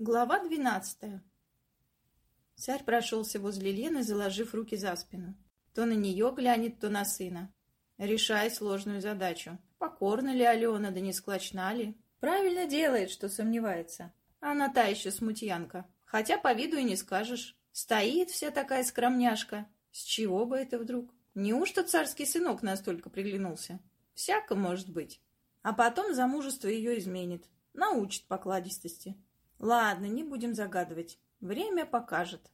Глава двенадцатая. Царь прошелся возле Лены, заложив руки за спину. То на нее глянет, то на сына. Решай сложную задачу. Покорна ли Алена, да не склочна ли? Правильно делает, что сомневается. Она та еще смутьянка. Хотя по виду и не скажешь. Стоит вся такая скромняшка. С чего бы это вдруг? Неужто царский сынок настолько приглянулся? Всяко может быть. А потом замужество ее изменит. Научит покладистости. Ладно, не будем загадывать. Время покажет.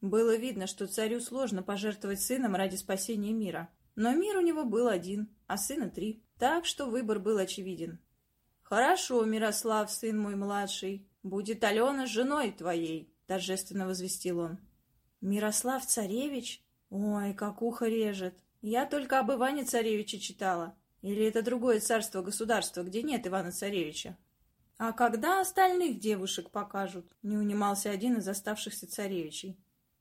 Было видно, что царю сложно пожертвовать сыном ради спасения мира. Но мир у него был один, а сына три. Так что выбор был очевиден. «Хорошо, Мирослав, сын мой младший, будет Алена женой твоей», — торжественно возвестил он. «Мирослав Царевич? Ой, как ухо режет. Я только об Иване Царевиче читала. Или это другое царство-государство, где нет Ивана Царевича?» «А когда остальных девушек покажут?» — не унимался один из оставшихся царевичей.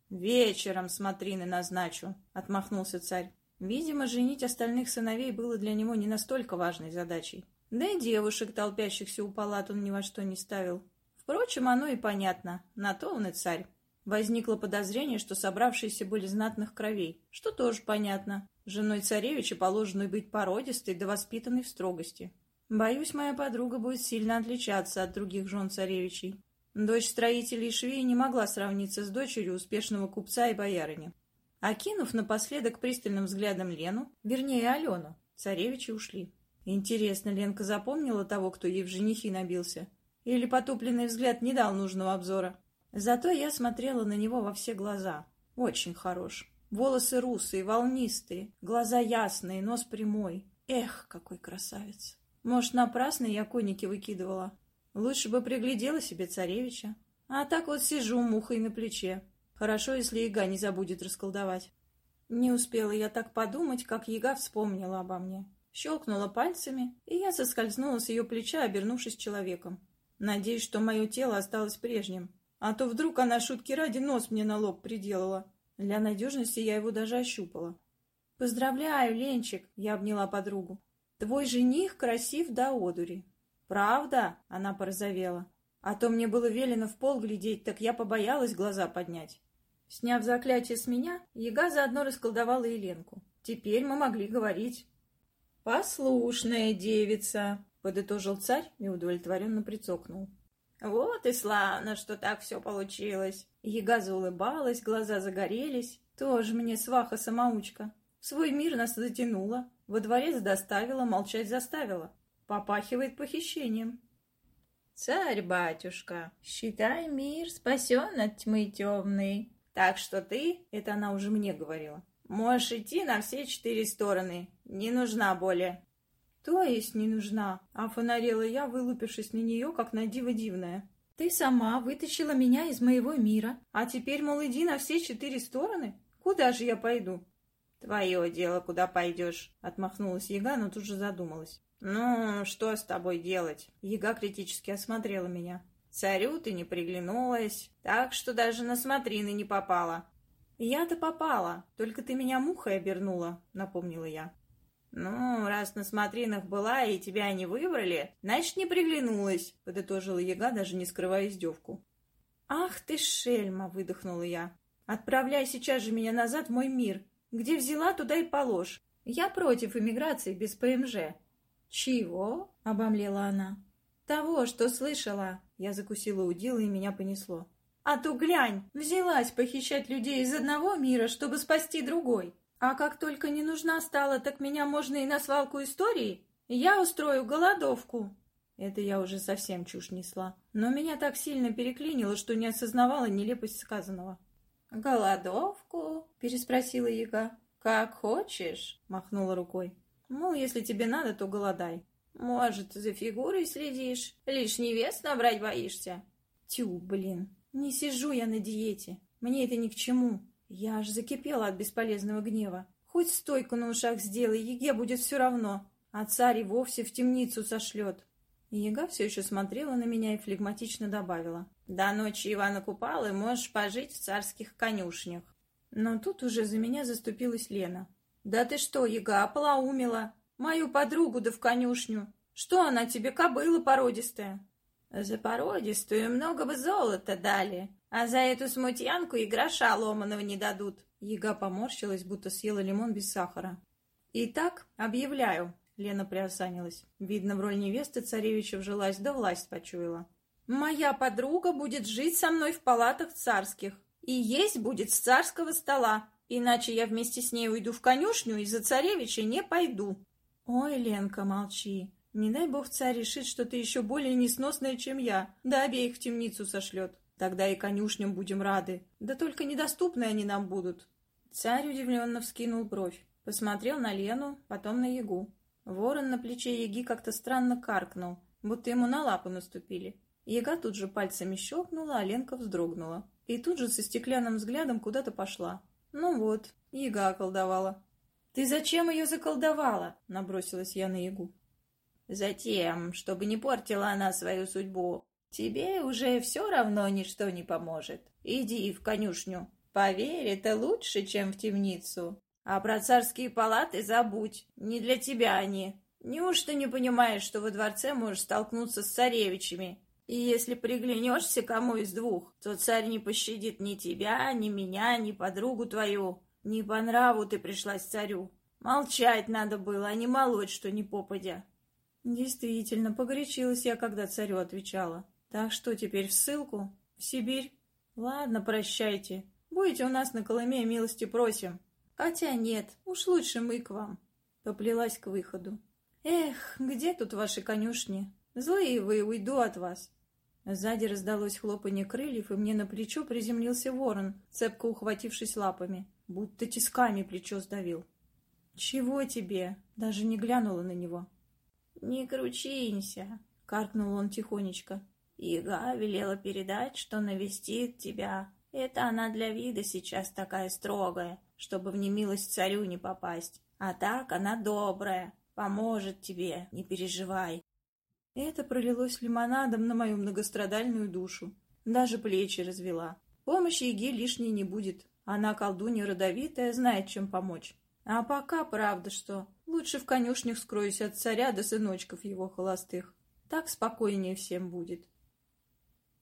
«Вечером смотрины назначу», — отмахнулся царь. Видимо, женить остальных сыновей было для него не настолько важной задачей. Да и девушек, толпящихся у палат, он ни во что не ставил. Впрочем, оно и понятно. На то он и царь. Возникло подозрение, что собравшиеся были знатных кровей, что тоже понятно. Женой царевича положено быть породистой да воспитанной в строгости. Боюсь, моя подруга будет сильно отличаться от других жен царевичей. Дочь строителей и швеи не могла сравниться с дочерью успешного купца и боярыни. Окинув напоследок пристальным взглядом Лену, вернее Алену, царевичи ушли. Интересно, Ленка запомнила того, кто ей в женихи набился? Или потупленный взгляд не дал нужного обзора? Зато я смотрела на него во все глаза. Очень хорош. Волосы русые, волнистые, глаза ясные, нос прямой. Эх, какой красавец! Может, напрасно я коники выкидывала. Лучше бы приглядела себе царевича. А так вот сижу мухой на плече. Хорошо, если яга не забудет расколдовать. Не успела я так подумать, как яга вспомнила обо мне. Щелкнула пальцами, и я соскользнула с ее плеча, обернувшись человеком. Надеюсь, что мое тело осталось прежним. А то вдруг она шутки ради нос мне на лоб приделала. Для надежности я его даже ощупала. «Поздравляю, Ленчик!» — я обняла подругу. Твой жених красив до одури. Правда? Она порозовела. А то мне было велено в пол глядеть, так я побоялась глаза поднять. Сняв заклятие с меня, яга заодно расколдовала Еленку. Теперь мы могли говорить. «Послушная девица», — подытожил царь и удовлетворенно прицокнул. «Вот и славно, что так все получилось!» Яга заулыбалась, глаза загорелись. «Тоже мне сваха-самоучка. В свой мир нас затянула, во дворец доставила, молчать заставила. Попахивает похищением. «Царь-батюшка, считай мир спасен от тьмы темной. Так что ты, это она уже мне говорила, можешь идти на все четыре стороны. Не нужна более». «То есть не нужна?» — а фонарела я, вылупившись на нее, как на диво дивное. «Ты сама вытащила меня из моего мира, а теперь, мол, иди на все четыре стороны? Куда же я пойду?» «Твое дело, куда пойдешь», — отмахнулась Яга, но тут же задумалась. «Ну, что с тобой делать?» Яга критически осмотрела меня. «Царю ты не приглянулась, так что даже на смотрины не попала». «Я-то попала, только ты меня мухой обернула», — напомнила я. «Ну, раз на смотринах была и тебя не выбрали, значит, не приглянулась», — подытожила Яга, даже не скрывая издевку. «Ах ты шельма!» — выдохнула я. «Отправляй сейчас же меня назад в мой мир, где взяла, туда и положь. Я против иммиграции без ПМЖ. Чего? Обомлела она. Того, что слышала. Я закусила удила и меня понесло. А то глянь, взялась похищать людей из одного мира, чтобы спасти другой. А как только не нужна стала, так меня можно и на свалку истории. Я устрою голодовку. Это я уже совсем чушь несла. Но меня так сильно переклинило, что не осознавала нелепость сказанного. «Голодовку?» — переспросила яга. «Как хочешь», — махнула рукой. «Мол, если тебе надо, то голодай. Может, за фигурой следишь, лишний вес набрать боишься?» «Тю, блин, не сижу я на диете. Мне это ни к чему. Я аж закипела от бесполезного гнева. Хоть стойку на ушах сделай, еге будет все равно, а царь и вовсе в темницу сошлет. Яга все еще смотрела на меня и флегматично добавила. «До ночи Ивана Купалы можешь пожить в царских конюшнях». Но тут уже за меня заступилась Лена. «Да ты что, Яга, ополоумела? Мою подругу да в конюшню! Что она тебе, кобыла породистая?» За породистую много бы золота дали, а за эту смутьянку и гроша ломаного не дадут. Яга поморщилась, будто съела лимон без сахара. «Итак, объявляю», — Лена приосанилась. Видно, в роль невесты царевича вжилась, да власть почуяла. «Моя подруга будет жить со мной в палатах царских, и есть будет с царского стола, иначе я вместе с ней уйду в конюшню и за царевича не пойду». «Ой, Ленка, молчи. Не дай бог царь решит, что ты еще более несносная, чем я, да обеих в темницу сошлет. Тогда и конюшням будем рады, да только недоступны они нам будут». Царь удивленно вскинул бровь, посмотрел на Лену, потом на Ягу. Ворон на плече Яги как-то странно каркнул, будто ему на лапу наступили. Яга тут же пальцами щелкнула, а Ленка вздрогнула. И тут же со стеклянным взглядом куда-то пошла. Ну вот, Яга околдовала. «Ты зачем ее заколдовала?» — набросилась я на Ягу. Затем, чтобы не портила она свою судьбу. Тебе уже все равно ничто не поможет. Иди в конюшню. Поверь, это лучше, чем в темницу. А про царские палаты забудь. Не для тебя они. Неужто не понимаешь, что во дворце можешь столкнуться с царевичами? И если приглянешься кому из двух, то царь не пощадит ни тебя, ни меня, ни подругу твою. Не по нраву ты пришлась царю. Молчать надо было, а не молоть, что не попадя. Действительно, погорячилась я, когда царю отвечала. Так что теперь в ссылку? В Сибирь? Ладно, прощайте. Будете у нас на Колыме, милости просим. Хотя нет, уж лучше мы к вам. Поплелась к выходу. Эх, где тут ваши конюшни? Злые вы, уйду от вас. Сзади раздалось хлопанье крыльев, и мне на плечо приземлился ворон, цепко ухватившись лапами, будто тисками плечо сдавил. «Чего тебе?» Даже не глянула на него. «Не кручинься!» — каркнул он тихонечко. «Ига велела передать, что навестит тебя. Это она для вида сейчас такая строгая, чтобы в немилость царю не попасть. А так она добрая, поможет тебе, не переживай». Это пролилось лимонадом на мою многострадальную душу. Даже плечи развела. Помощи Иге лишней не будет. Она колдунья родовитая, знает, чем помочь. А пока, правда, что лучше в конюшнях скроюсь от царя до сыночков его холостых. Так спокойнее всем будет.